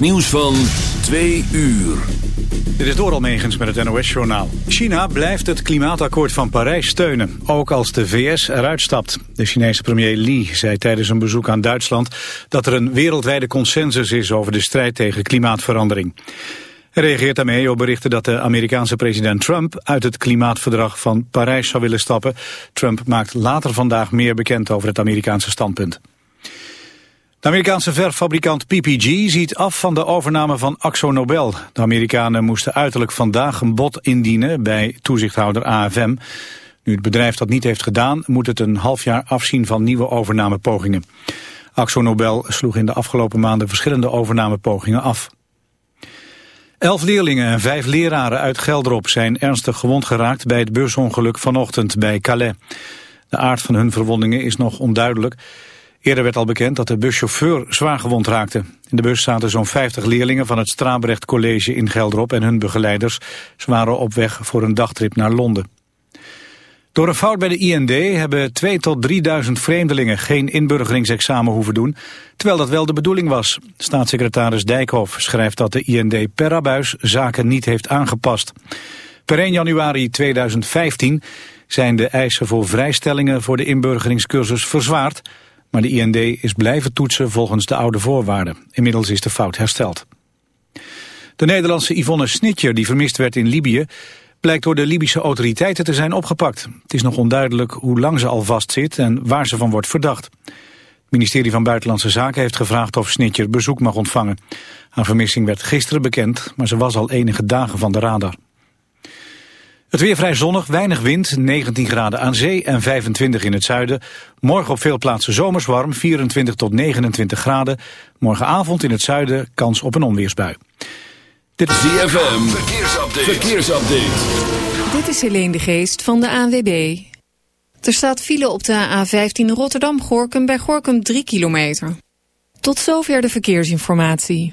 Nieuws van 2 uur. Dit is door Almegens met het NOS-journaal. China blijft het klimaatakkoord van Parijs steunen, ook als de VS eruit stapt. De Chinese premier Li zei tijdens een bezoek aan Duitsland... dat er een wereldwijde consensus is over de strijd tegen klimaatverandering. Hij reageert daarmee op berichten dat de Amerikaanse president Trump... uit het klimaatverdrag van Parijs zou willen stappen. Trump maakt later vandaag meer bekend over het Amerikaanse standpunt. De Amerikaanse verffabrikant PPG ziet af van de overname van Axo Nobel. De Amerikanen moesten uiterlijk vandaag een bod indienen bij toezichthouder AFM. Nu het bedrijf dat niet heeft gedaan, moet het een half jaar afzien van nieuwe overnamepogingen. Axo Nobel sloeg in de afgelopen maanden verschillende overnamepogingen af. Elf leerlingen en vijf leraren uit Gelderop zijn ernstig gewond geraakt bij het busongeluk vanochtend bij Calais. De aard van hun verwondingen is nog onduidelijk. Eerder werd al bekend dat de buschauffeur zwaar gewond raakte. In de bus zaten zo'n 50 leerlingen van het Strabrecht College in Gelderop en hun begeleiders. Ze waren op weg voor een dagtrip naar Londen. Door een fout bij de IND hebben 2 tot 3000 vreemdelingen geen inburgeringsexamen hoeven doen, terwijl dat wel de bedoeling was. Staatssecretaris Dijkhoff schrijft dat de IND per abuis zaken niet heeft aangepast. Per 1 januari 2015 zijn de eisen voor vrijstellingen voor de inburgeringscursus verzwaard, maar de IND is blijven toetsen volgens de oude voorwaarden. Inmiddels is de fout hersteld. De Nederlandse Yvonne Snitjer, die vermist werd in Libië... blijkt door de Libische autoriteiten te zijn opgepakt. Het is nog onduidelijk hoe lang ze al vastzit en waar ze van wordt verdacht. Het ministerie van Buitenlandse Zaken heeft gevraagd of Snitjer bezoek mag ontvangen. Haar vermissing werd gisteren bekend, maar ze was al enige dagen van de radar. Het weer vrij zonnig, weinig wind, 19 graden aan zee en 25 in het zuiden. Morgen op veel plaatsen zomers warm, 24 tot 29 graden. Morgenavond in het zuiden kans op een onweersbui. Dit is ZFM, verkeersupdate. verkeersupdate. Dit is Helene de Geest van de ANWB. Er staat file op de A15 Rotterdam-Gorkum bij Gorkum 3 kilometer. Tot zover de verkeersinformatie.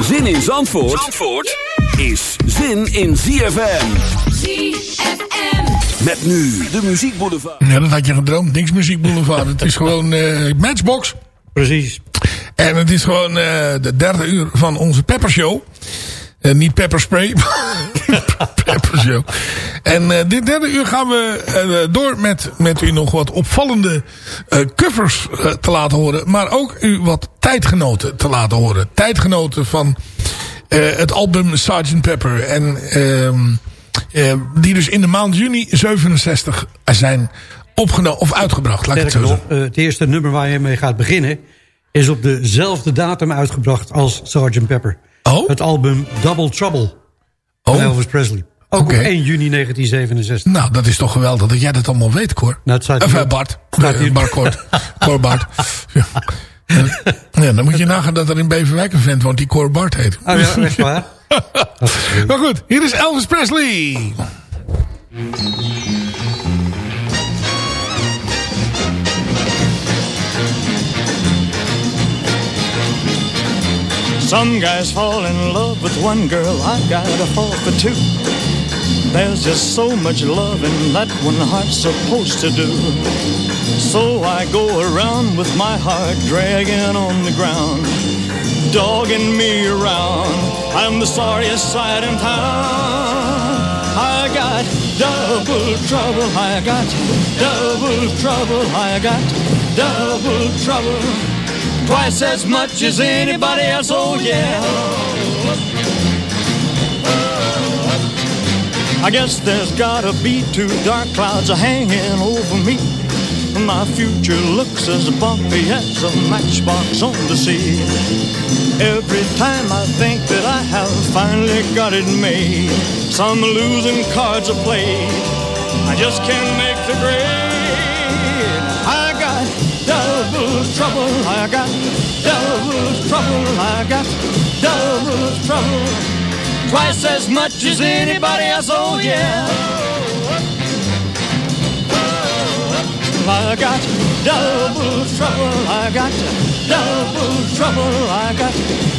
Zin in Zandvoort, Zandvoort is zin in ZFM. ZFM. Met nu de Muziek Boulevard. Ja, dat had je gedroomd. Niks Muziek Boulevard. het is gewoon uh, Matchbox. Precies. En het is gewoon uh, de derde uur van onze Pepper Show. Uh, niet pepperspray, Pepper Show. En dit derde uur gaan we door met, met u nog wat opvallende covers te laten horen. Maar ook u wat tijdgenoten te laten horen. Tijdgenoten van het album Sgt. Pepper. En ehm, die dus in de maand juni 67 zijn opgenomen of uitgebracht. Laat ik het zo nog, het eerste nummer waar je mee gaat beginnen... is op dezelfde datum uitgebracht als Sgt. Pepper. Oh? Het album Double Trouble van Oh. Elvis Presley. Ook op 1 juni 1967. Nou, dat is toch geweldig dat jij dat allemaal weet, Cor. Nou, het staat Of eh, Bart. staat Bart Kort. Cor Bart. Ja. ja, dan moet je nagaan dat er in Beverwijk een vent woont die Cor Bart heet. Oh ja, echt waar? Maar goed, hier is Elvis Presley. Some guys fall in love with one girl, I gotta fall for two. There's just so much love in that one heart's supposed to do. So I go around with my heart dragging on the ground, dogging me around. I'm the sorriest sight in town. I got double trouble, I got double trouble, I got double trouble. Twice as much as anybody else, oh yeah. I guess there's gotta be two dark clouds hanging over me. My future looks as bumpy as a matchbox on the sea. Every time I think that I have finally got it made, some losing cards are played. I just can't make the grade. Double trouble. I got double trouble. I got double trouble. Twice as much as anybody else. Oh yeah. I got double trouble. I got double trouble. I got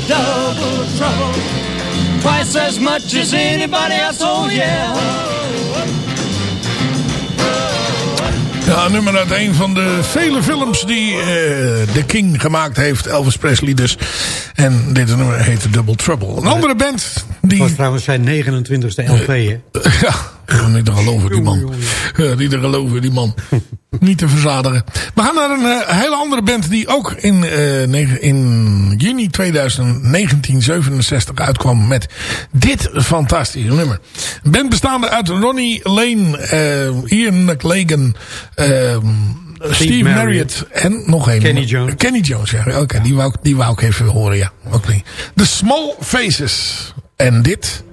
double trouble. Twice as much as anybody else. Oh yeah. Ja, nummer uit een van de vele films die uh, The King gemaakt heeft. Elvis Presley dus. En dit nummer heet Double Trouble. Een andere band die... Dat was trouwens zijn 29e LP, hè? Ja, niet te geloven, die man. Niet te geloven, die man. niet te verzadigen. We gaan naar een uh, hele andere band die ook in, uh, in juni 2019-67 uitkwam met dit fantastische nummer. Een band bestaande uit Ronnie Lane, uh, Ian McLagan, Steve, Steve Marriott. Marriott en nog een. Kenny Jones. Kenny Jones, ja. Oké, okay, die, wou, die wou ik even horen, ja. Okay. The Small Faces. En dit...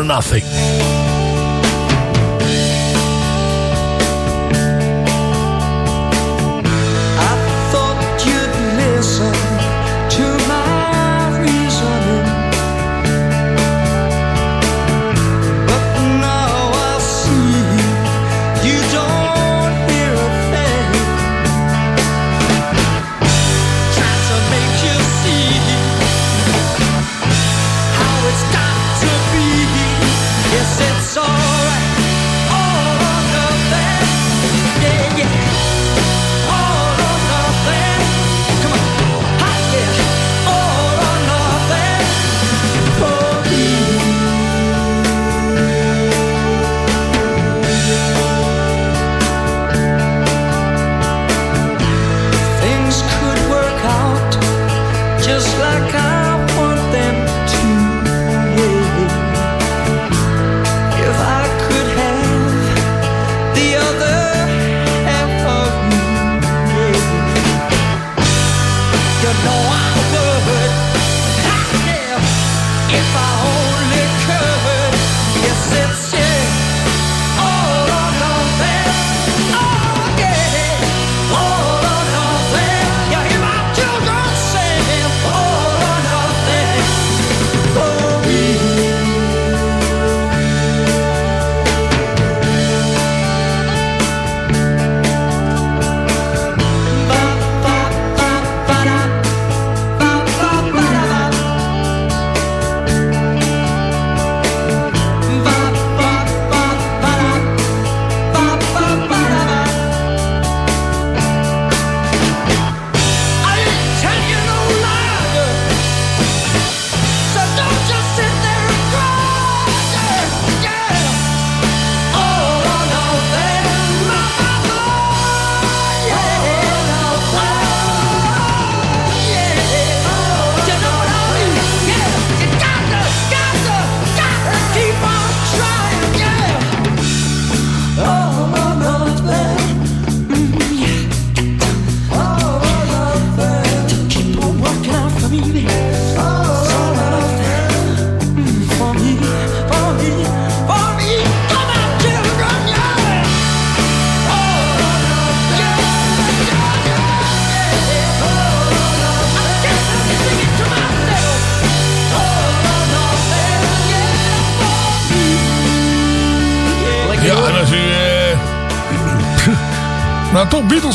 Or Nothing.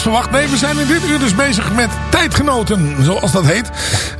Verwacht. Nee, we zijn in dit uur dus bezig met tijdgenoten, zoals dat heet.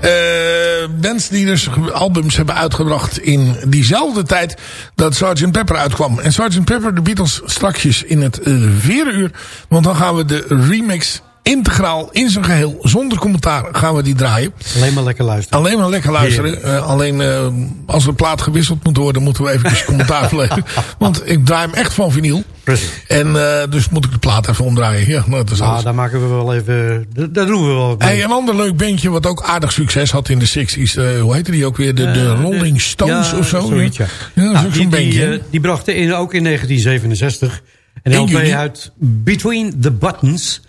Uh, bands die dus albums hebben uitgebracht in diezelfde tijd dat Sgt. Pepper uitkwam. En Sgt. Pepper, de Beatles, strakjes in het uh, vierde uur. Want dan gaan we de remix integraal in zijn geheel, zonder commentaar, gaan we die draaien. Alleen maar lekker luisteren. Alleen maar lekker luisteren. Uh, alleen uh, als de plaat gewisseld moet worden, moeten we even commentaar verlegen. Want ik draai hem echt van vinyl. Precies. En uh, dus moet ik de plaat even omdraaien. Ja, nou, dat is ah, daar maken we wel even... Daar doen we wel hey, Een ander leuk bandje wat ook aardig succes had in de 60s. hoe heette die ook weer? De, de Rolling Stones ja, of zo? Zoiets, ja. ja dat is nou, ook die, zo'n die, bandje. die brachten in, ook in 1967 een LP uit Between the Buttons...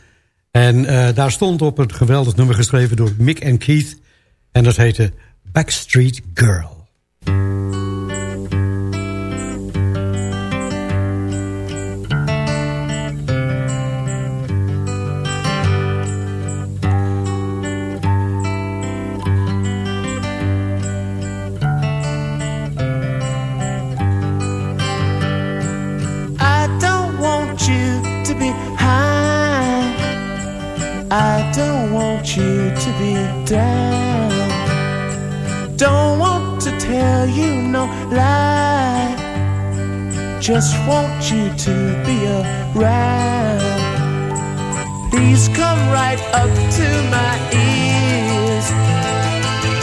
En uh, daar stond op een geweldig nummer geschreven door Mick en Keith. En dat heette Backstreet Girl. I don't want you to be down. Don't want to tell you no lie. Just want you to be around. Please come right up to my ears.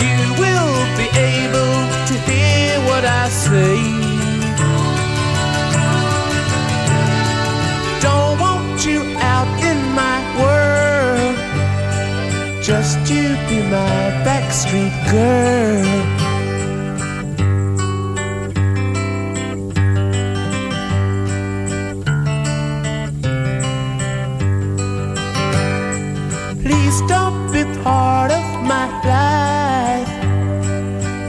You will be able to hear what I say. Just you be my backstreet girl. Please don't be part of my life.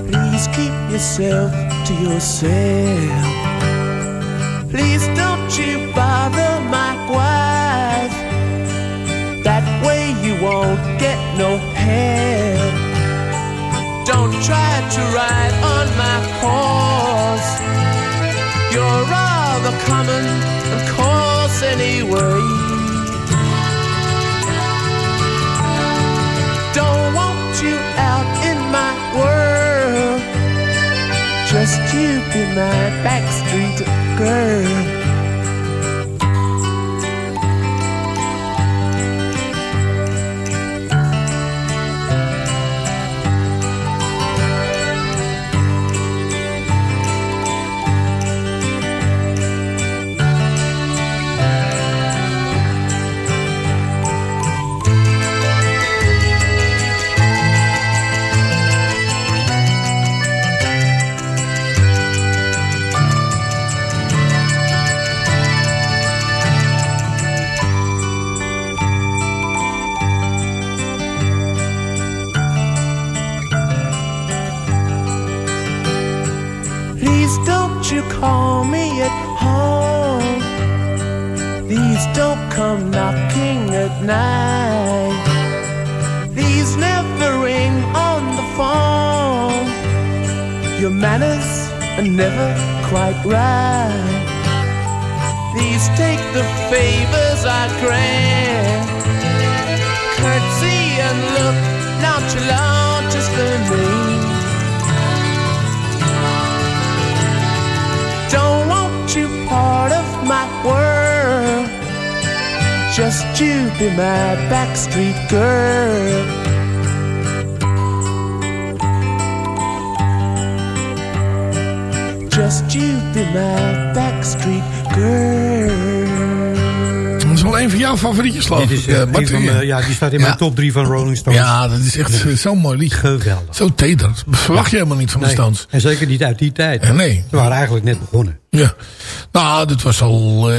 Please keep yourself to yourself. Please don't you bother my wife. Won't get no help. Don't try to ride on my horse. You're rather common and coarse anyway. Don't want you out in my world. Just you be my backstreet girl. Manners are never quite right. Please take the favors I grant. Curtsy and look nonchalant is the name. Don't want you part of my world. Just you be my backstreet girl. Just you be my backstreet girl. Dat is wel een van jouw favorietjes, geloof ik. eh, een Bart. van, ja, die staat in mijn top 3 van Rolling Stones. Ja, dat is echt eh, zo'n mooi lied. Geweldig. Zo teder. Dat verwacht je helemaal niet van de Stones. En zeker niet uit die tijd. Nee. Ze waren eigenlijk net begonnen. Ja. Nou, dit was al eh,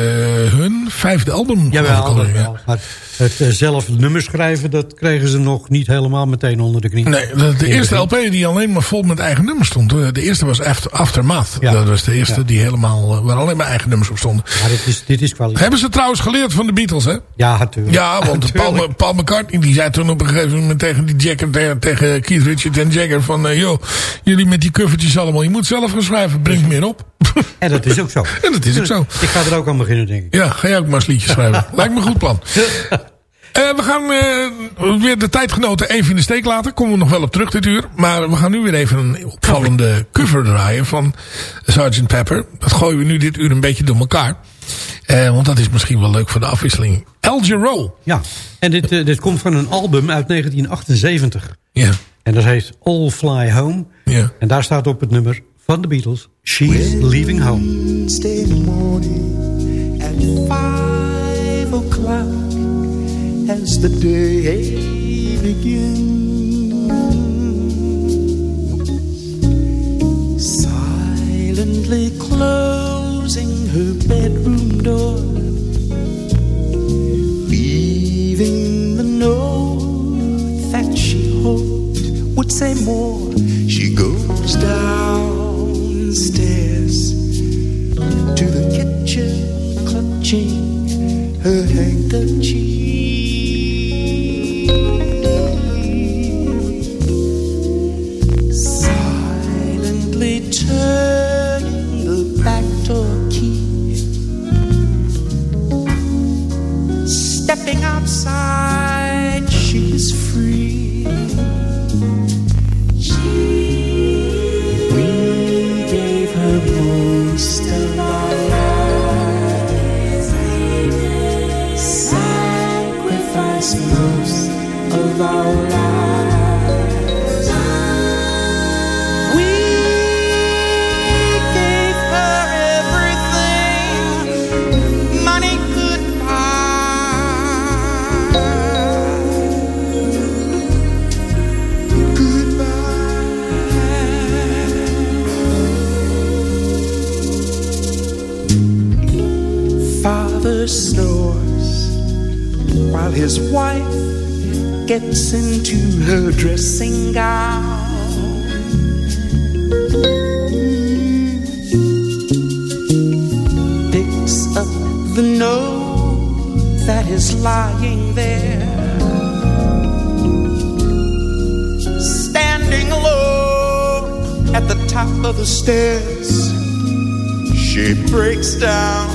hun vijfde album. Jawel, ja. wel. Maar het eh, zelf nummer schrijven, dat kregen ze nog niet helemaal meteen onder de knie. Nee, de, eerste. LP die alleen maar vol met eigen nummers stond. eh, De eerste was After, Aftermath. Ja. Dat was de eerste Ja. die helemaal, eh, waar alleen maar eigen nummers op stonden. Maar dit is, dit is kwaliteit. Hebben ze trouwens geleerd van de Beatles, hè? Ja, natuurlijk. Ja, want. Paul, Paul McCartney die zei toen op een gegeven moment tegen die Jagger, tegen, tegen Keith Richards en Jagger van... joh, jullie met die covertjes allemaal, je moet zelf gaan schrijven, breng meer op. En dat dat is ook zo. En dat is ook zo. Ik ga er ook aan beginnen, denk ik. Ja, ga jij ook maar eens liedjes schrijven. Lijkt me een goed plan. Eh, we gaan eh, weer de tijdgenoten even in de steek laten. Komen we nog wel op terug dit uur. Maar we gaan nu weer even een opvallende cover draaien van Sgt. Pepper. Dat gooien we nu dit uur een beetje door elkaar. Eh, want dat is misschien wel leuk voor de afwisseling. El Giro. Ja, en dit, dit komt van een album uit 1978. Ja. En dat heet All Fly Home. Ja. En daar staat op het nummer van de Beatles... She's Leaving Home. As the day begins. Silently closing her bedroom door, leaving the note that she hoped would say more. She goes downstairs to the kitchen, clutching her handkerchief. Snores while his wife gets into her dressing gown. Picks up the note that is lying there. Standing alone at the top of the stairs, she breaks down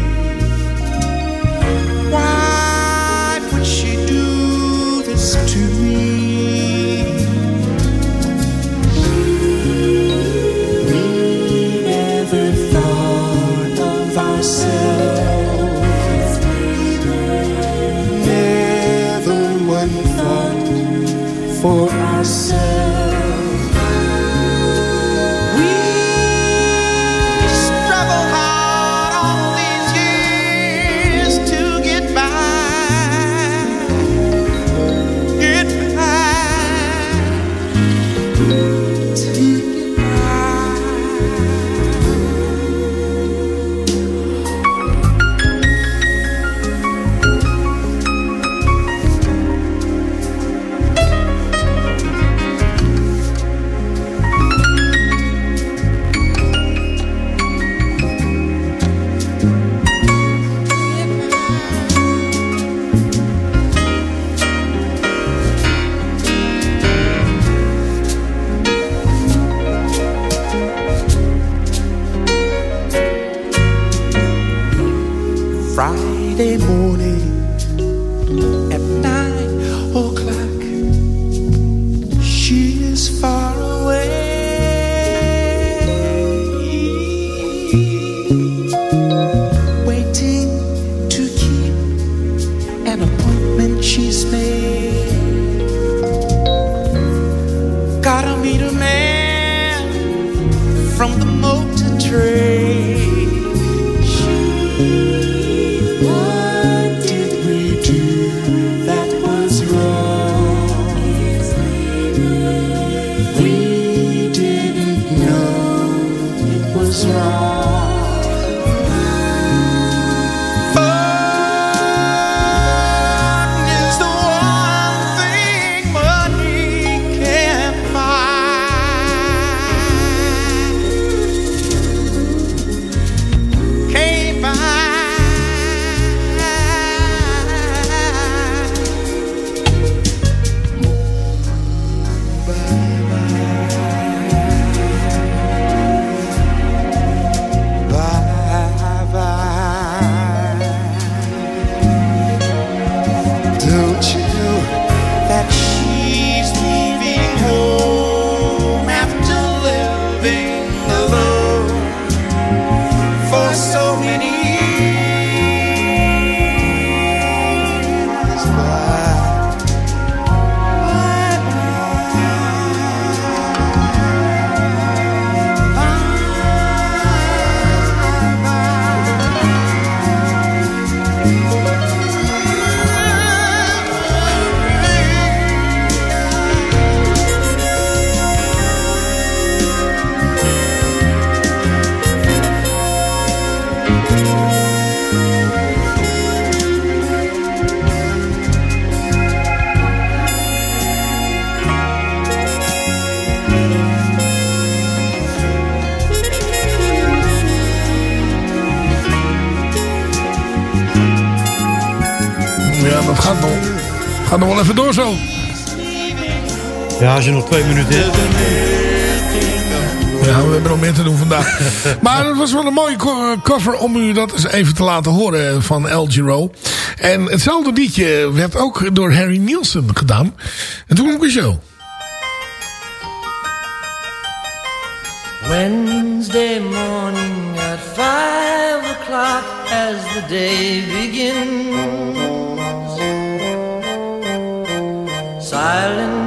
Ja, als je nog twee minuten hebt. Ja, we hebben nog meer te doen vandaag. maar het was wel een mooie cover om u dat eens even te laten horen van El Giro. En hetzelfde liedje werd ook door Harry Nielsen gedaan. En toen ik een show. Wednesday morning at five o'clock as the day begins. Silently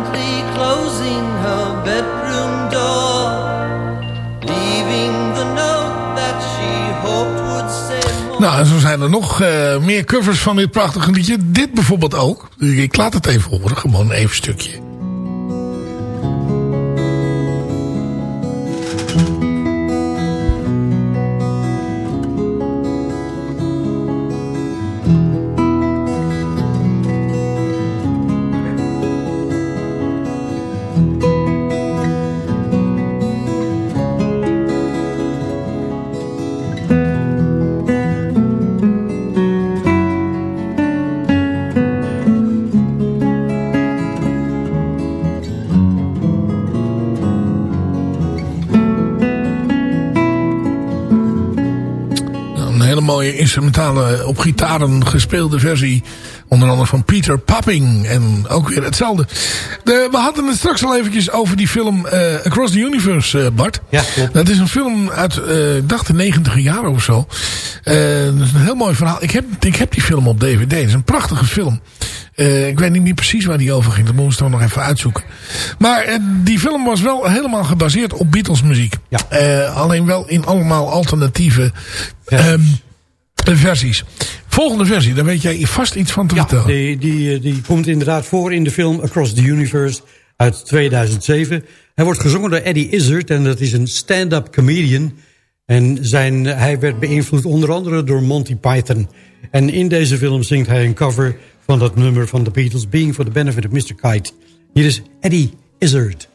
closing her bedroom door, leaving the note that she hoped would say. Nou, en zo zijn er nog uh, meer covers van dit prachtige liedje. Dit bijvoorbeeld ook. Ik laat het even horen, gewoon even een stukje. Instrumentale op gitaren gespeelde versie. Onder andere van Peter Papping. En ook weer hetzelfde. De, we hadden het straks al eventjes over die film uh, Across the Universe, uh, Bart. Ja, klopt. Dat is een film uit, uh, ik dacht de negentiger jaren of zo. dat is een heel mooi verhaal. Ik heb, ik heb die film op DVD. Het is een prachtige film. Uh, ik weet niet meer precies waar die over ging. Dat moeten we nog even uitzoeken. Maar uh, die film was wel helemaal gebaseerd op Beatles muziek. Ja. Uh, alleen wel in allemaal alternatieve ja. um, versies. Volgende versie, daar weet jij vast iets van te ja, vertellen. Die, die, die komt inderdaad voor in de film Across the Universe uit 2007. Hij wordt gezongen door Eddie Izzard en dat is een stand-up comedian. En zijn, hij werd beïnvloed onder andere door Monty Python. En in deze film zingt hij een cover van dat nummer van de Beatles... Being for the Benefit of Mr. Kite. Hier is Eddie Izzard.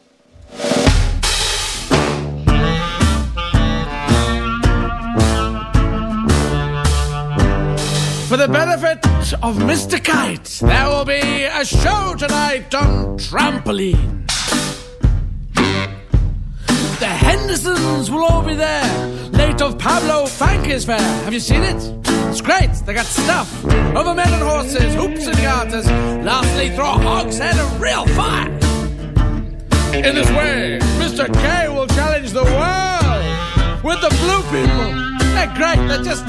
The benefit of Mr. Kite, there will be a show tonight on trampoline. The Hendersons will all be there. Late of Pablo Fank is fair. Have you seen it? It's great. They got stuff over men and horses, hoops and garters. Lastly, throw a hogshead of real fire. In this way, Mr. K will challenge the world with the blue people. They're great. They're just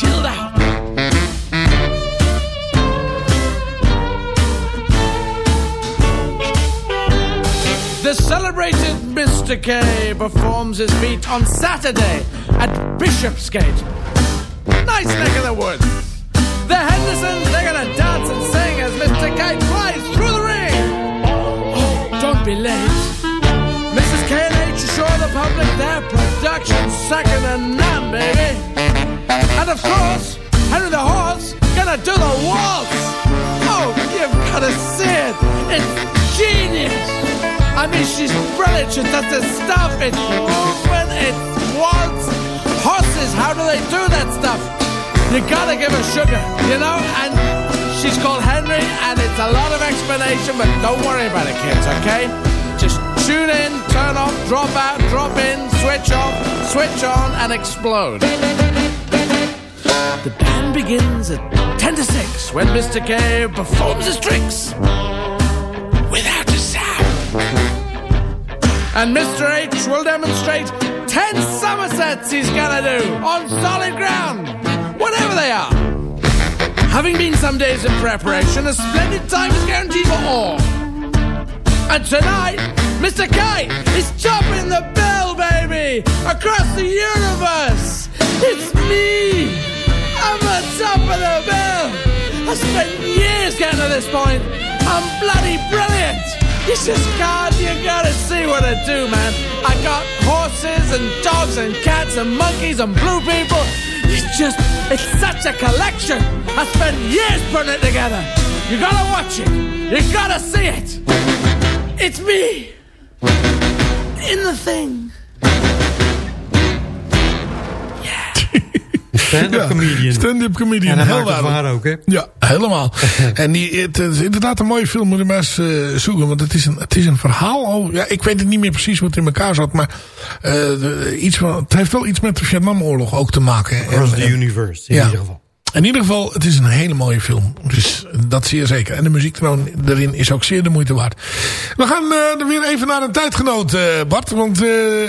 chilled out. Celebrated Mr. K performs his feat on Saturday at Bishopsgate. Nice neck of the woods. The Hendersons, they're gonna dance and sing as Mr. K flies through the ring. Oh, don't be late. Mrs. K and H assure the public their production second to none, baby. And of course, Henry the Horse gonna do the waltz. Oh, you've gotta see it. It's genius. I mean, she's brilliant. She does this stuff. It's movement. It's waltz. Horses, how do they do that stuff? You gotta give her sugar, you know? And she's called Henry, and it's a lot of explanation, but don't worry about it, kids, okay? Just tune in, turn off, drop out, drop in, switch off, switch on, and explode. The band begins at 10 to 6 when Mr. K performs his tricks. And Mr. H will demonstrate 10 somersets he's gonna do on solid ground, whatever they are. Having been some days in preparation, a splendid time is guaranteed for all. And tonight, Mr. K is chopping the bell, baby, across the universe. It's me. I'm on top of the bell. I spent years getting to this point. I'm bloody brilliant. You just can't, you gotta see what I do, man. I got horses and dogs and cats and monkeys and blue people. It's just, it's such a collection. I spent years putting it together. You gotta watch it. You gotta see it. It's me. In the thing. Stand-up Ja, comedian. Stand-up comedian, En hij heel waar ook, hè? Ja, helemaal. en die, het is inderdaad een mooie film, moet je maar eens eh, zoeken. Want het is, een, het is een verhaal over... Ja, ik weet het niet meer precies hoe het in elkaar zat. Maar eh, iets van, het heeft wel iets met de Vietnamoorlog ook te maken. Across En- the en- universe, in ja. ieder geval. In ieder geval, het is een hele mooie film. Dus dat zeer zeker. En de muziek erin- is ook zeer de moeite waard. We gaan eh, er weer even naar een tijdgenoot, Bart. Want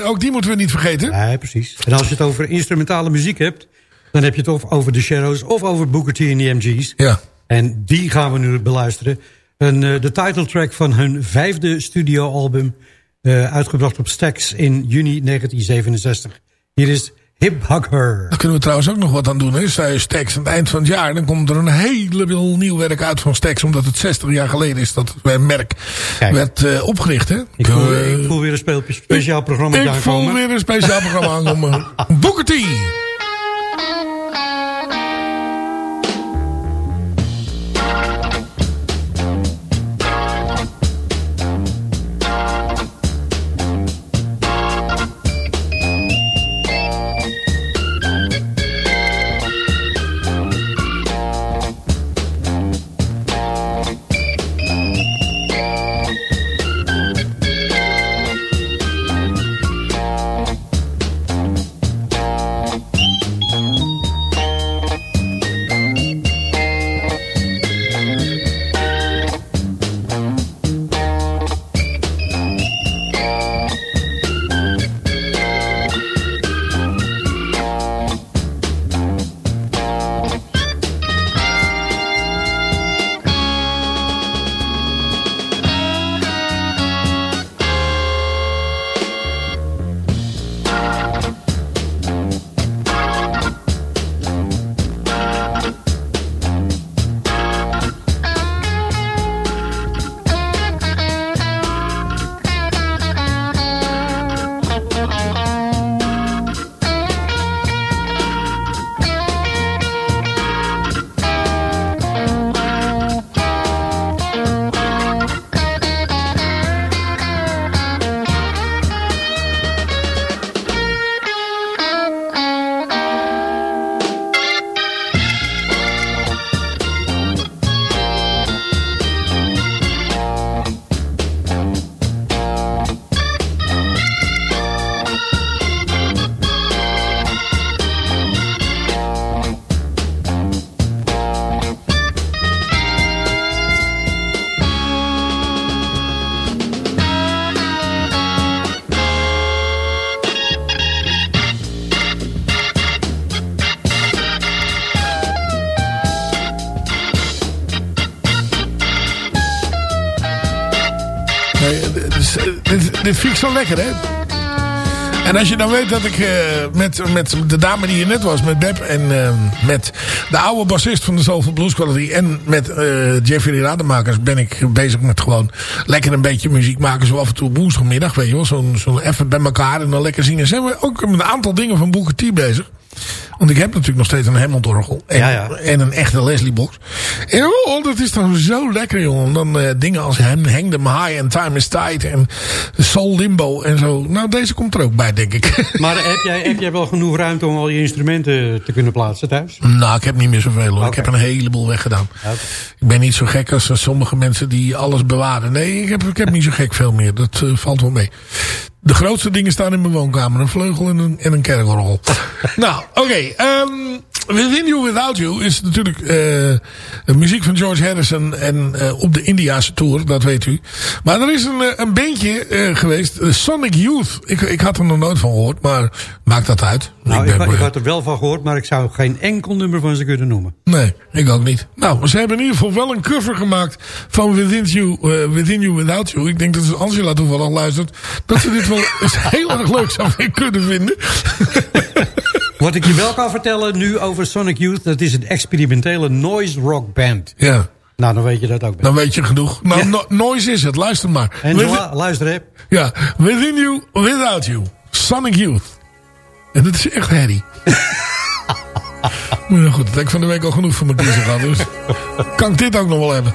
ook die moeten we niet vergeten. Ja, precies. En als je het over instrumentale muziek hebt... dan heb je het of over de Shadows of over Booker T en de MG's. Ja. En die gaan we nu beluisteren. Een, eh, de titeltrack van hun vijfde studioalbum... eh, uitgebracht op Stax in juni 1967. Hier is Hip Hugger. Daar kunnen we trouwens ook nog wat aan doen. Hè? Zij Stax aan het eind van het jaar. Dan komt er een heleboel nieuw werk uit van Stax. Omdat het 60 jaar geleden is dat het merk Kijk. werd eh, opgericht. Hè? Ik voel, ik voel weer een speciaal programma ik voel aankomen. weer een speciaal programma aankomen. Booker T. vind ik zo lekker, hè? En als je dan weet dat ik eh, met, met de dame die hier net was, met Beb en eh, met de oude bassist van de Soulful Blues Quality en met eh, Jeffrey Rademakers ben ik bezig met gewoon lekker een beetje muziek maken. Zo af en toe woensdagmiddag, weet je wel. Zo'n zo even bij elkaar en dan lekker zingen. Zijn we ook met een aantal dingen van Booker T bezig. Want ik heb natuurlijk nog steeds een Hammond-orgel. En, Ja, ja. en een echte Leslie-box. En oh, dat is dan zo lekker, jongen. Dan eh, dingen als Hang Them High en Time is Tight en Soul Limbo en zo. Nou, deze komt er ook bij, denk ik. Maar heb jij, heb jij wel genoeg ruimte om al je instrumenten te kunnen plaatsen thuis? nou, ik heb niet meer zoveel hoor. Ik heb een heleboel weggedaan. Oké. Ik ben niet zo gek als sommige mensen die alles bewaren. Nee, ik heb, ik heb niet zo gek veel meer. Dat eh, valt wel mee. De grootste dingen staan in mijn woonkamer. Een vleugel en een, en een kerkorgel. nou, oké. ehm, Within You Without You is natuurlijk eh, de muziek van George Harrison. En eh, op de Indiase tour, dat weet u. Maar er is een, eh, een bandje eh, geweest. Sonic Youth. Ik, ik had er nog nooit van gehoord. Maar maakt dat uit. Nou, ik, ik had er wel van gehoord, maar ik zou geen enkel nummer van ze kunnen noemen. Nee, ik ook niet. Nou, ze hebben in ieder geval wel een cover gemaakt van Within You, Within you Without You. Ik denk dat als Angela toevallig luistert, dat ze dit wel eens heel erg leuk zou kunnen vinden. Wat ik je wel kan vertellen nu over Sonic Youth... dat is een experimentele noise rock band. ja, Nou, dan weet je dat ook. dan weet je genoeg. Nou, Ja. no- noise is het. Luister maar. En zo, luister hè. ja, Within You Without You. Sonic Youth. En dat is echt herrie. maar ja, goed, dat heb ik van de week al genoeg voor mijn kiezen gehad. Dus kan ik dit ook nog wel hebben.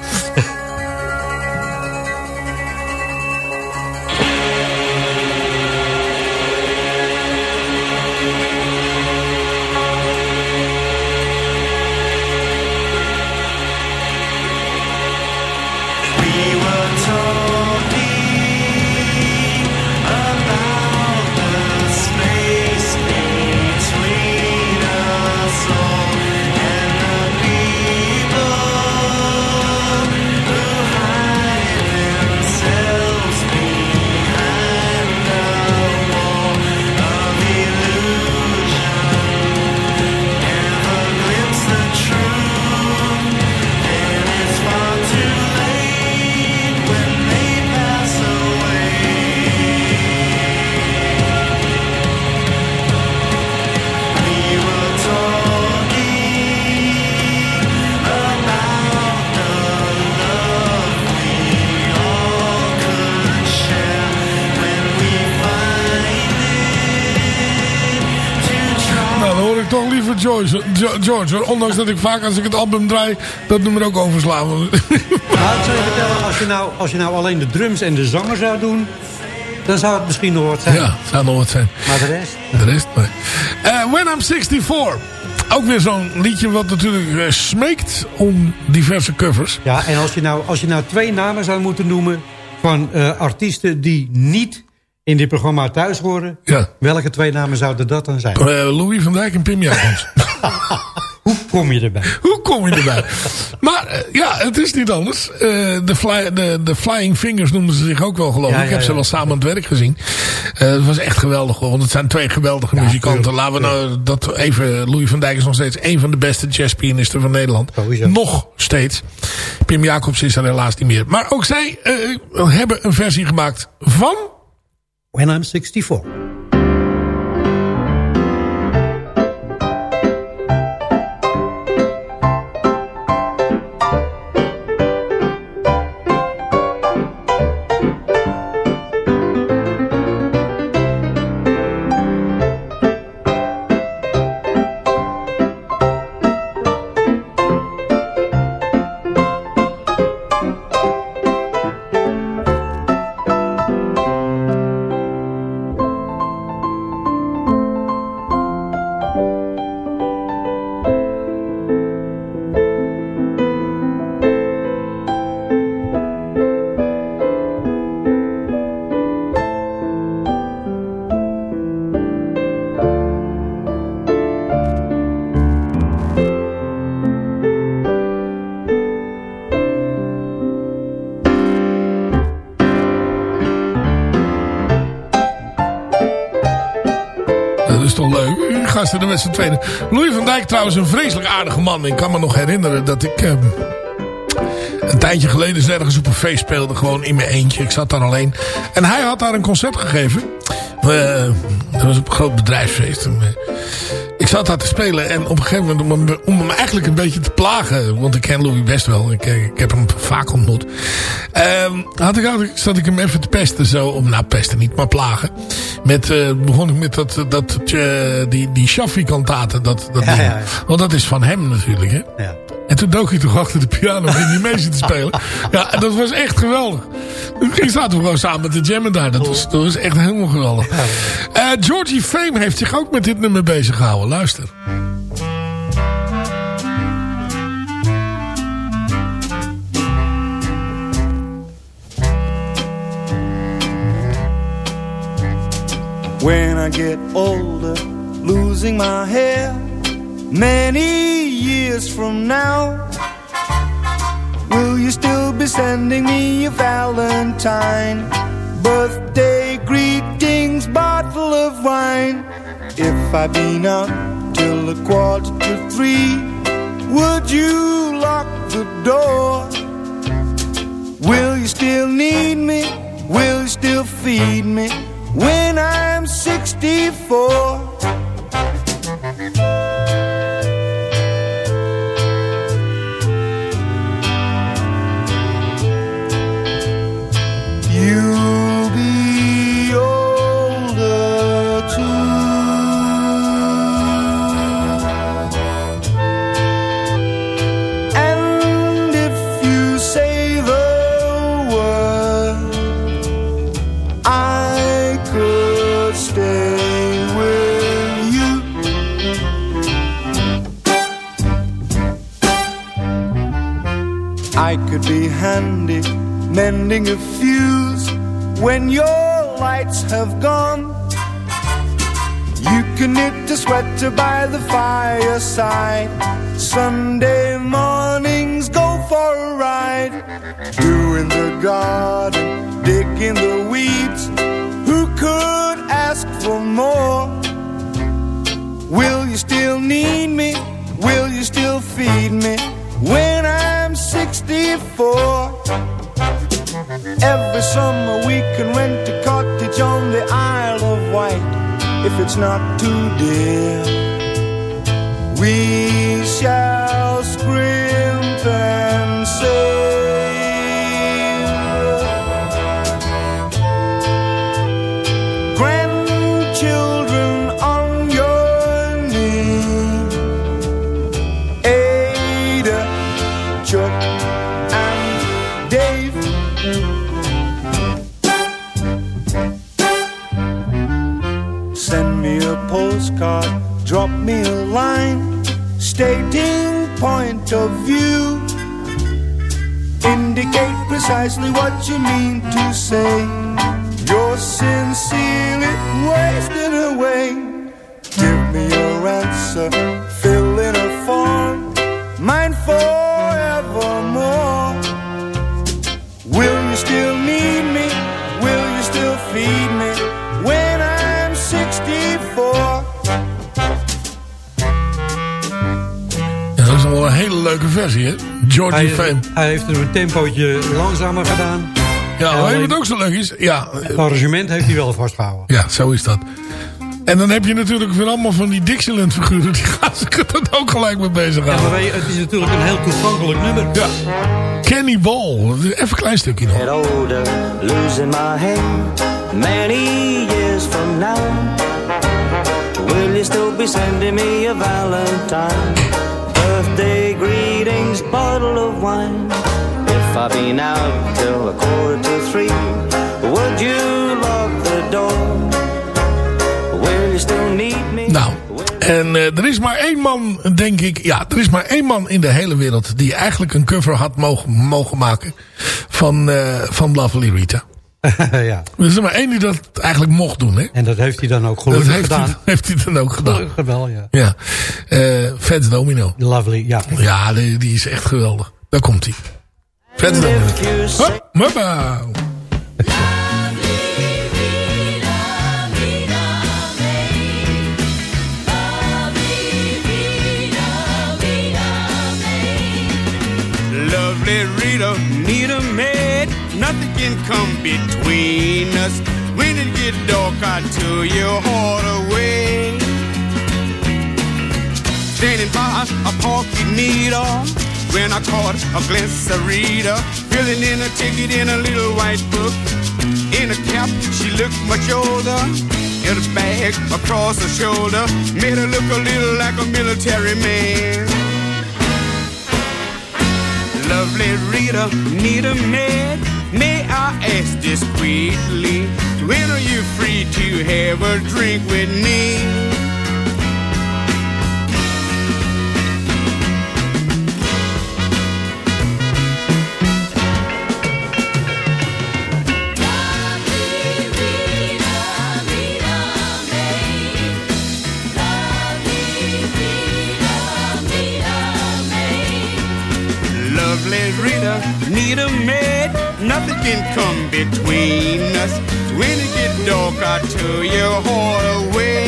George, George. Ondanks dat ik vaak als ik het album draai, dat nummer ook overslaan. Nou, ik zou je vertellen, als je, nou, als je nou alleen de drums en de zanger zou doen... dan zou het misschien nog wat zijn. ja, zou nog wat zijn. Maar de rest... De rest, nee. Eh, When I'm 64. Ook weer zo'n liedje wat natuurlijk eh, smeekt om diverse covers. Ja, en als je nou, als je nou twee namen zou moeten noemen... van eh, artiesten die niet in dit programma thuis horen... Ja. welke twee namen zouden dat dan zijn? Eh, Louis van Dijk en Pim Jacobs. Hoe kom je erbij? Hoe kom je erbij? maar eh, ja, het is niet anders. Eh, de, fly, de, de Flying Fingers noemden ze zich ook wel geloof ik. Ja, ik heb ze wel samen aan het werk gezien. Het was echt geweldig hoor. Want het zijn twee geweldige muzikanten. Laten we nou dat even... Louis van Dijk is nog steeds een van de beste jazzpianisten van Nederland. Sowieso. Nog steeds. Pim Jacobs is er helaas niet meer. Maar ook zij hebben een versie gemaakt van... When I'm 64. Met z'n tweede. Louis van Dijk trouwens een vreselijk aardige man. Ik kan me nog herinneren dat ik... ehm, een tijdje geleden eens ergens op een feest speelde. Gewoon in mijn eentje. Ik zat daar alleen. En hij had daar een concert gegeven. Dat was op een groot bedrijfsfeest. Eh, ik zat daar te spelen. En op een gegeven moment, om hem, eigenlijk een beetje te plagen. Want ik ken Louis best wel. Ik, eh, ik heb hem vaak ontmoet. Ehm, had ik, had zat ik hem even te pesten. Zo, om, nou pesten niet, maar plagen. Met, eh, begon ik met dat, dat, eh, die, die Shaffi-kantaten. Dat, dat Ja, ja. Want dat is van hem natuurlijk. Hè? Ja. En toen dook hij toch achter de piano en die mee te spelen. Ja, en dat was echt geweldig. Toen zaten we gewoon samen te jammen daar. Dat was, dat was echt helemaal geweldig. Eh, Georgie Fame heeft zich ook met dit nummer bezig gehouden. Luister. When I get older, losing my hair, many years from now, will you still be sending me a Valentine? Birthday greetings, bottle of wine. If I've been out till a quarter to three, would you lock the door? Will you still need me? Will you still feed me when 64? Indicate precisely what you mean to say. You're sincerely wasting away. Give me your answer, fill in a form, mine leuke versie, hè? Georgie Hij, Fame. hij heeft er een tempootje langzamer gedaan. Ja, weet je wat ook zo leuk is? Ja, Het arrangement heeft hij wel vastgehouden. ja, zo is dat. En dan heb je natuurlijk weer allemaal van die Dixieland figuren. Die gaan zich er ook gelijk mee bezig Ja, maar houden. weet je, het is natuurlijk een heel toegankelijk nummer. Ja. Kenny Ball. Even een klein stukje nog. get older, losing my head many years from now. Will you still be sending me a valentine? Bottle of wine. If I've been out till a quarter to three, would you lock the door? Will you still need me? Nou, en eh, er is maar één man, denk ik... Ja, er is maar één man in de hele wereld... die eigenlijk een cover had mogen, mogen maken... van, eh, van Lovely Rita. ja. Er is er maar één die dat eigenlijk mocht doen, hè? En dat heeft hij dan ook Dat gelukkig heeft gedaan. hij, heeft hij dan ook gedaan. Gelukkig wel, ja. Ja. Eh Fats Domino. Lovely, ja. Ja, die, die is echt geweldig. Daar komt hij. Fats Domino. Hup, huppa. Lovely Rita, need a. Nothing can come between us. When it get dark, I took your heart away. Standing by a parking meter. When I caught a glimpse of Rita, filling in a ticket in a little white book. In a cap, she looked much older. In a bag across her shoulder, made her look a little like a military man. Lovely Rita, need a. May I ask discreetly, when are you free to have a drink with me? I took your heart away.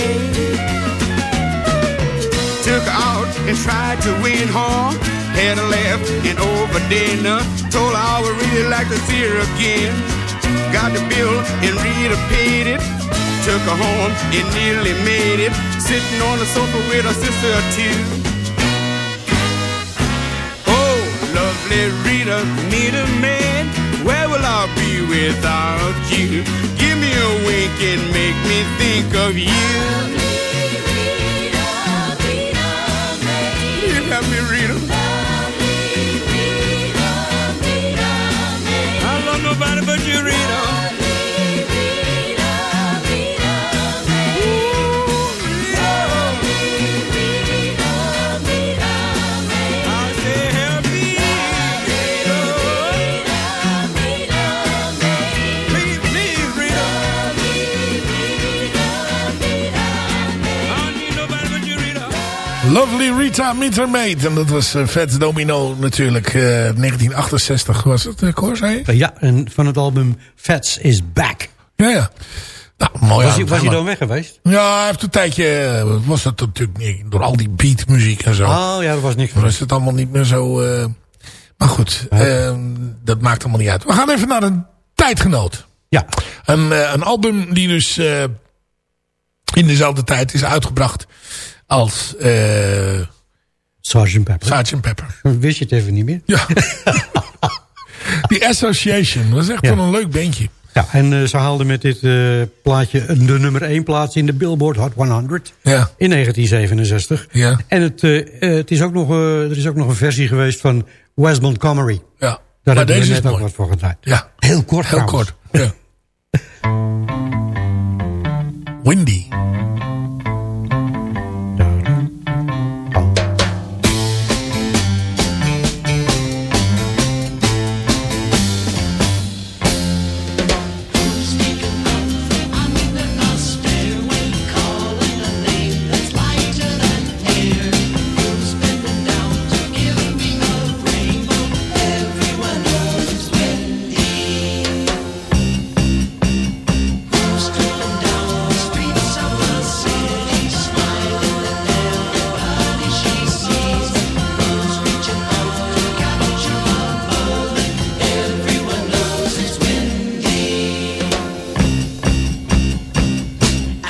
Took out and tried to win her. Had a laugh and over dinner. Told her I would really like to see her again. Got the bill and Rita paid it. Took her home and nearly made it. Sitting on the sofa with her sister too. Oh, lovely Rita, need a man. Where will I be without you? Give me a wink and make me think of you. Me, love nobody but you, Rita. Lovely Rita Meet Her Maid. En dat was uh, Fats Domino natuurlijk. eh, 1968 was het, uh, Cor, zei je? Ja, en van het album Fats is Back. Ja, ja. Nou, mooi Was hij, was hij dan weg geweest? Ja, hij heeft een tijdje... eh, was dat natuurlijk niet... Door al die beatmuziek en zo. Oh ja, dat was niks Dan is het allemaal niet meer zo... eh, maar goed, eh, dat maakt allemaal niet uit. We gaan even naar een tijdgenoot. Ja. Een, eh, een album die dus eh, in dezelfde tijd is uitgebracht als eh Sgt. Pepper. Sgt. Pepper. Wist je het even niet meer? Ja. Die Association was echt Ja. wel een leuk bandje. Ja, en eh, ze haalden met dit eh, plaatje de nummer 1 plaats in de Billboard Hot 100 Ja. in 1967. Ja. En het, het is ook nog, er is ook nog een versie geweest van Wes Montgomery. Ja. Daar maar hebben we deze is net ook wat voor gedraaid. Ja. Heel kort Heel trouwens. kort. Ja. Windy.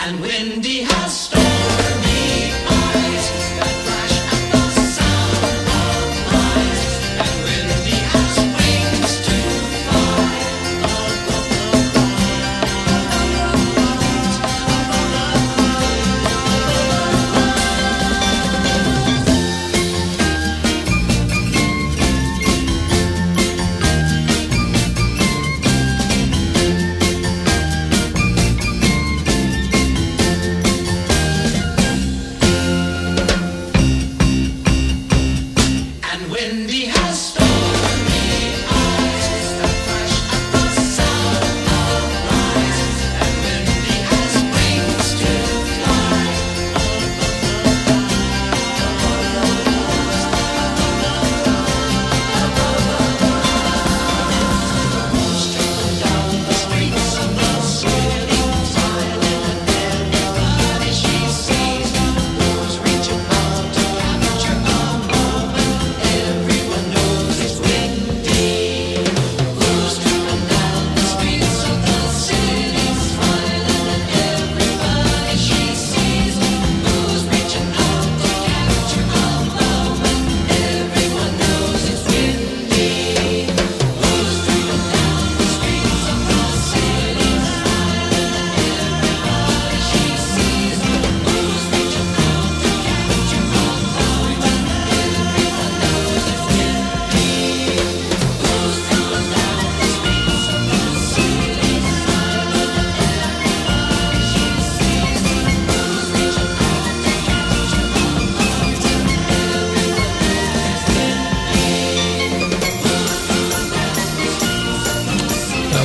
and windy.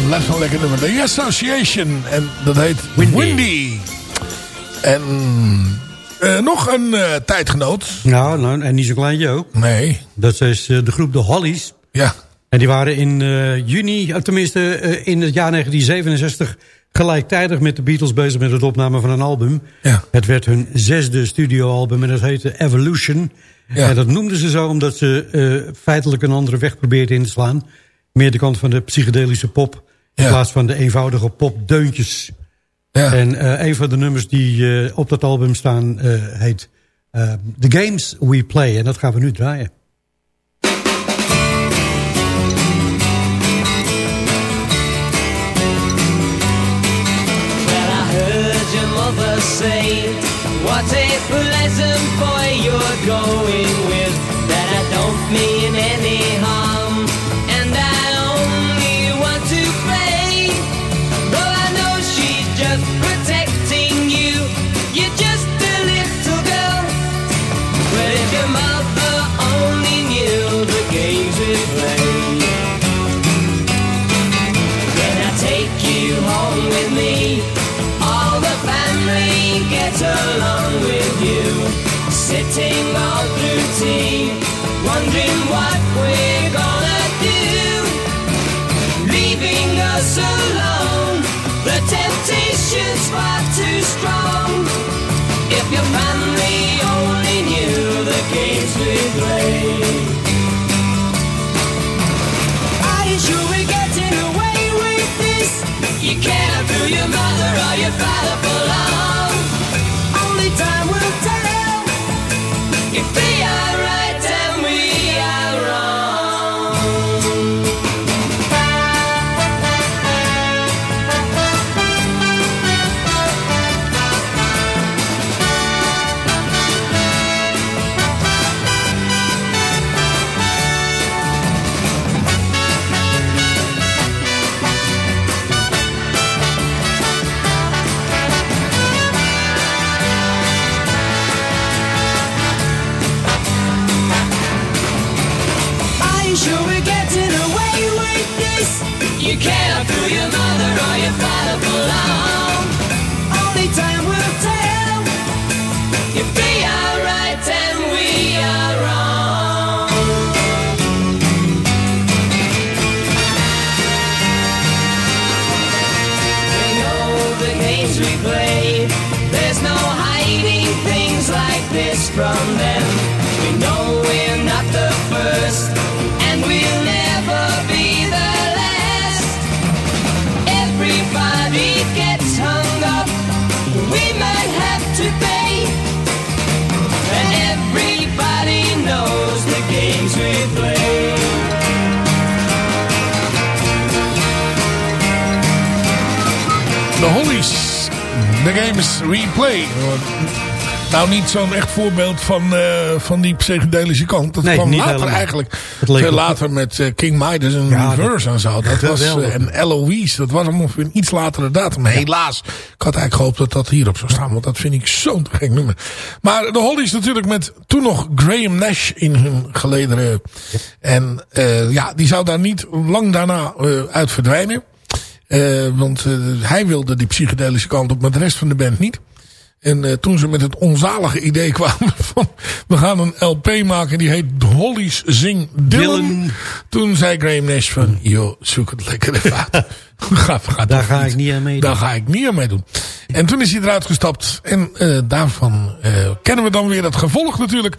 Blijft wel een lekker nummer. The Association. En dat heet Windy. En eh, nog een eh, tijdgenoot. Nou, nou, en niet zo kleintje ook. Nee. Dat is eh, de groep de Hollies. Ja. En die waren in eh, juni, tenminste eh, in het jaar 1967... gelijktijdig met de Beatles bezig met het opnemen van een album. Ja. Het werd hun zesde studioalbum en dat heette Evolution. Ja. En dat noemden ze zo omdat ze eh, feitelijk een andere weg probeerden in te slaan. Meer de kant van de psychedelische pop... in Ja. plaats van de eenvoudige popdeuntjes. Ja. En eh, een van de nummers die eh, op dat album staan eh, heet The Games We Play. En dat gaan we nu draaien. Well, I heard your by the echt voorbeeld van, eh, van die psychedelische kant. Dat Nee, kwam later helemaal. eigenlijk. Veel op- later met eh, King Midas en Ja, Reverse en zo. Dat was, eh, en Eloise, dat was allemaal een iets latere datum. Maar helaas, ik had eigenlijk gehoopt dat dat hierop zou staan. Want dat vind ik zo'n te gek nummer. Maar de Hollies natuurlijk met toen nog Graham Nash in hun gelederen. En ja, die zou daar niet lang daarna uit verdwijnen. Want hij wilde die psychedelische kant op, maar de rest van de band niet. En eh, toen ze met het onzalige idee kwamen van... we gaan een LP maken die heet Hollies Zing Dylan. Dylan. Toen zei Graham Nash van... joh, zoek het lekker even uit. ga, ga Daar ga niet. ik niet aan meedoen. Daar ga ik niet aan meedoen. En toen is hij eruit gestapt. En eh, daarvan eh, kennen we dan weer het gevolg natuurlijk.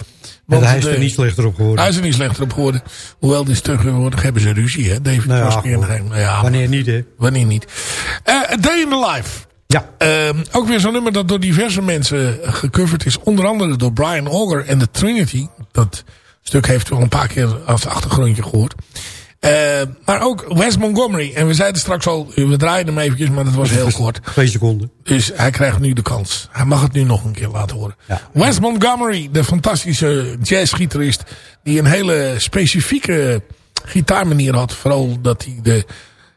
En hij is er niet slechter op geworden. Hij is er niet slechter op geworden. Hoewel, die is tegenwoordig hebben ze ruzie, hè? David Nou ja, en hij. Nou ja, Wanneer niet, hè? Wanneer niet. Eh, A Day in the Life. Ja. Ehm, ook weer zo'n nummer dat door diverse mensen gecoverd is. Onder andere door Brian Auger en The Trinity. Dat stuk heeft u al een paar keer als achtergrondje gehoord. Eh, maar ook Wes Montgomery. En we zeiden straks al, we draaien hem eventjes, maar dat was heel kort. Twee seconden. Dus hij krijgt nu de kans. Hij mag het nu nog een keer laten horen. Ja. Wes Montgomery, de fantastische jazzgitarist. Die een hele specifieke gitaarmanier had. Vooral dat hij de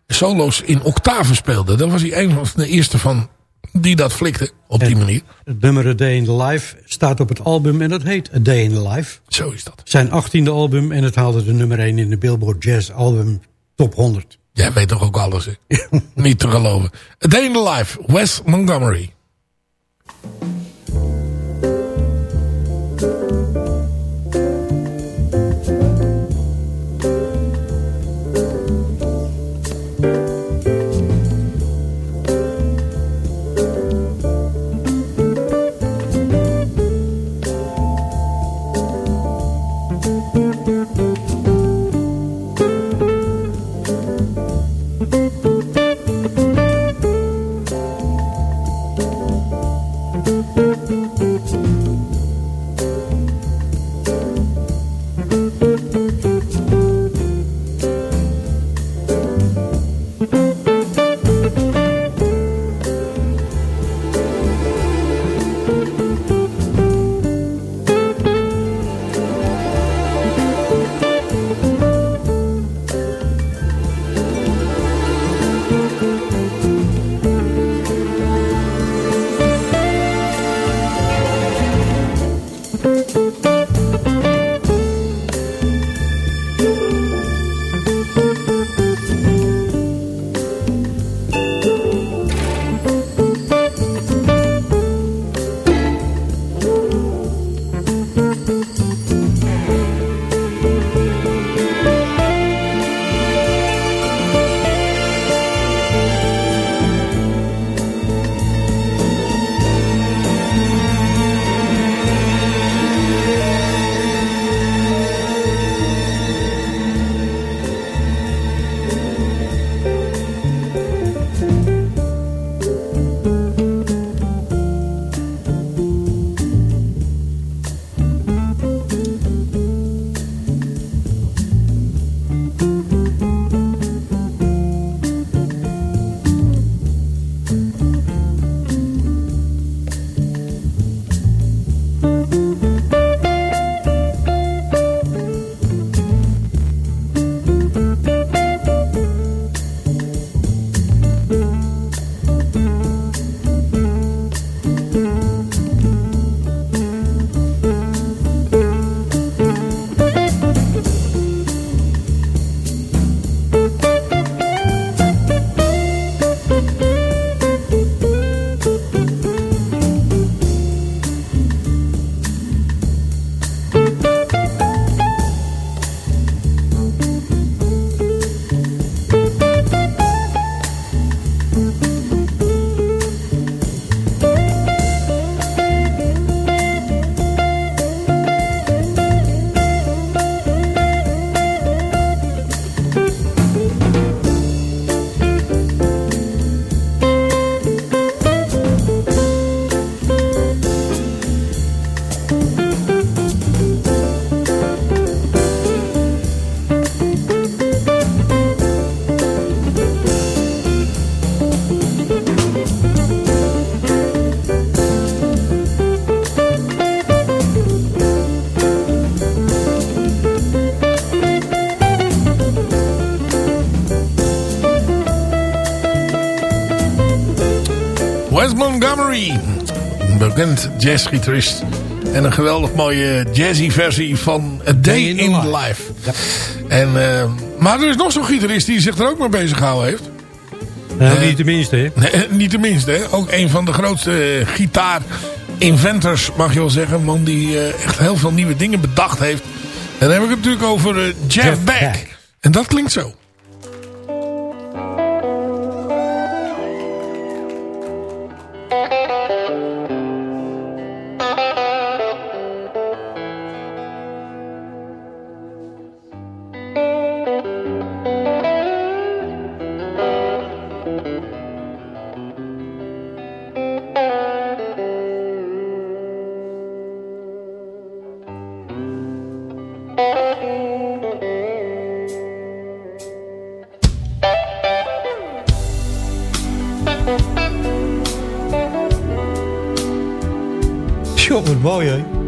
solo's in octaven speelde. Daar was hij een van de eerste van die dat flikte op die manier. Het nummer A Day in the Life staat op het album en dat heet A Day in the Life. Zo is dat. Zijn achttiende album en het haalde de nummer 1 in de Billboard Jazz Album Top 100. Jij weet toch ook alles, hè? Niet te geloven. A Day in the Life, Wes Montgomery. Montgomery. Een bekend jazzgitarist. En een geweldig mooie jazzy versie van A Day, in, the Life. En, uh, maar er is nog zo'n gitarist die zich er ook mee bezig gehouden heeft. Uh, niet de minste, hè? Nee, niet de minste, hè? Ook een van de grootste uh, gitaar-inventors, mag je wel zeggen. Een man die echt heel veel nieuwe dingen bedacht heeft. En dan heb ik het natuurlijk over Jeff, Jeff Beck. Beck. En dat klinkt zo. Mooi hè?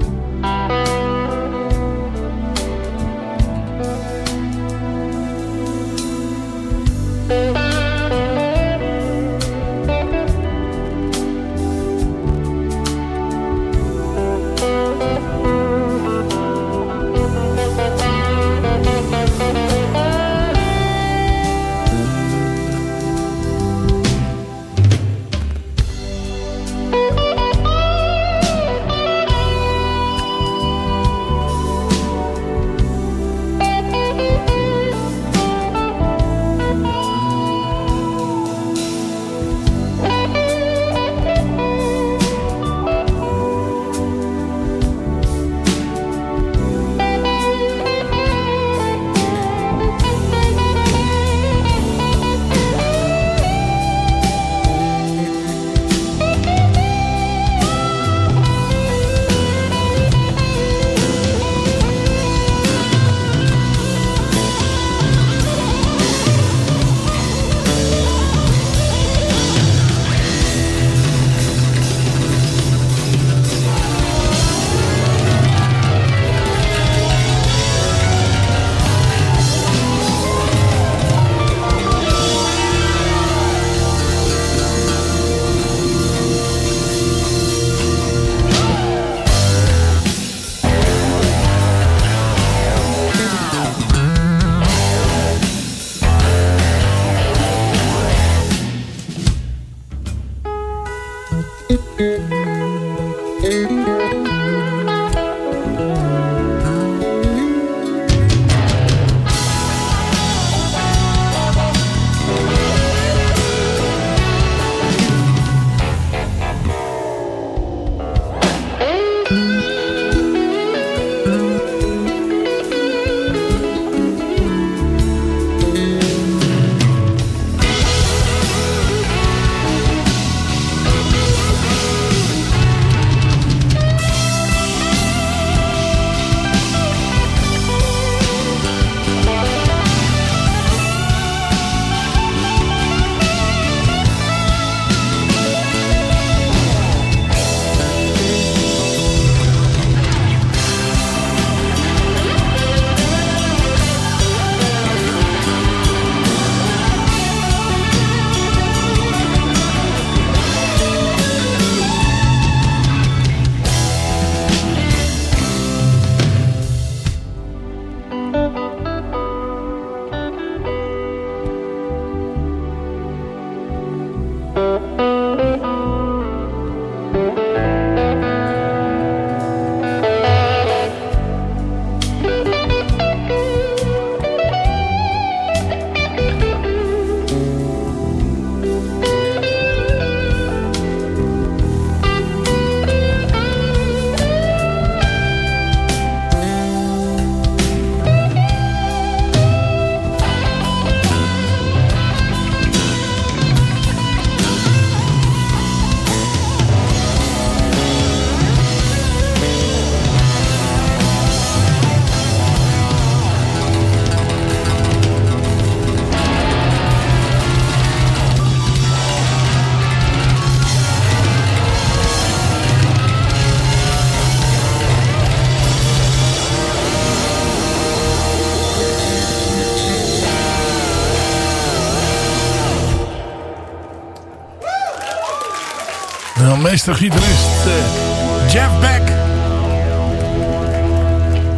Meestergitarist uh, Jeff Beck.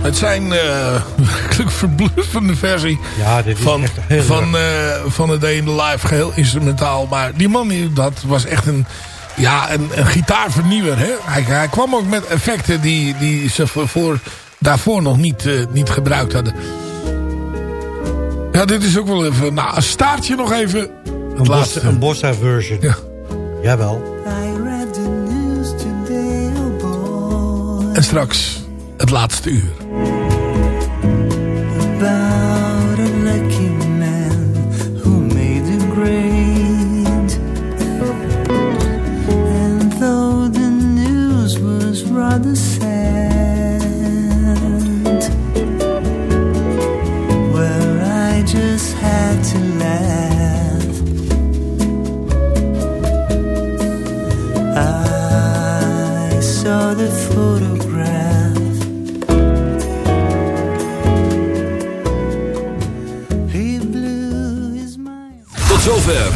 Het zijn uh, werkelijk verbluffende versie ja, dit is van, echt heel van, uh, van in the Life. Geheel instrumentaal. Maar die man dat was echt een, ja, een, een gitaarvernieuwer. Hè? Hij, hij kwam ook met effecten die, die ze voor, daarvoor nog niet, uh, niet gebruikt hadden. Ja, dit is ook wel even... Nou, een staartje nog even. Een, bossa, een bossa version. Ja. Jawel. En straks het laatste uur.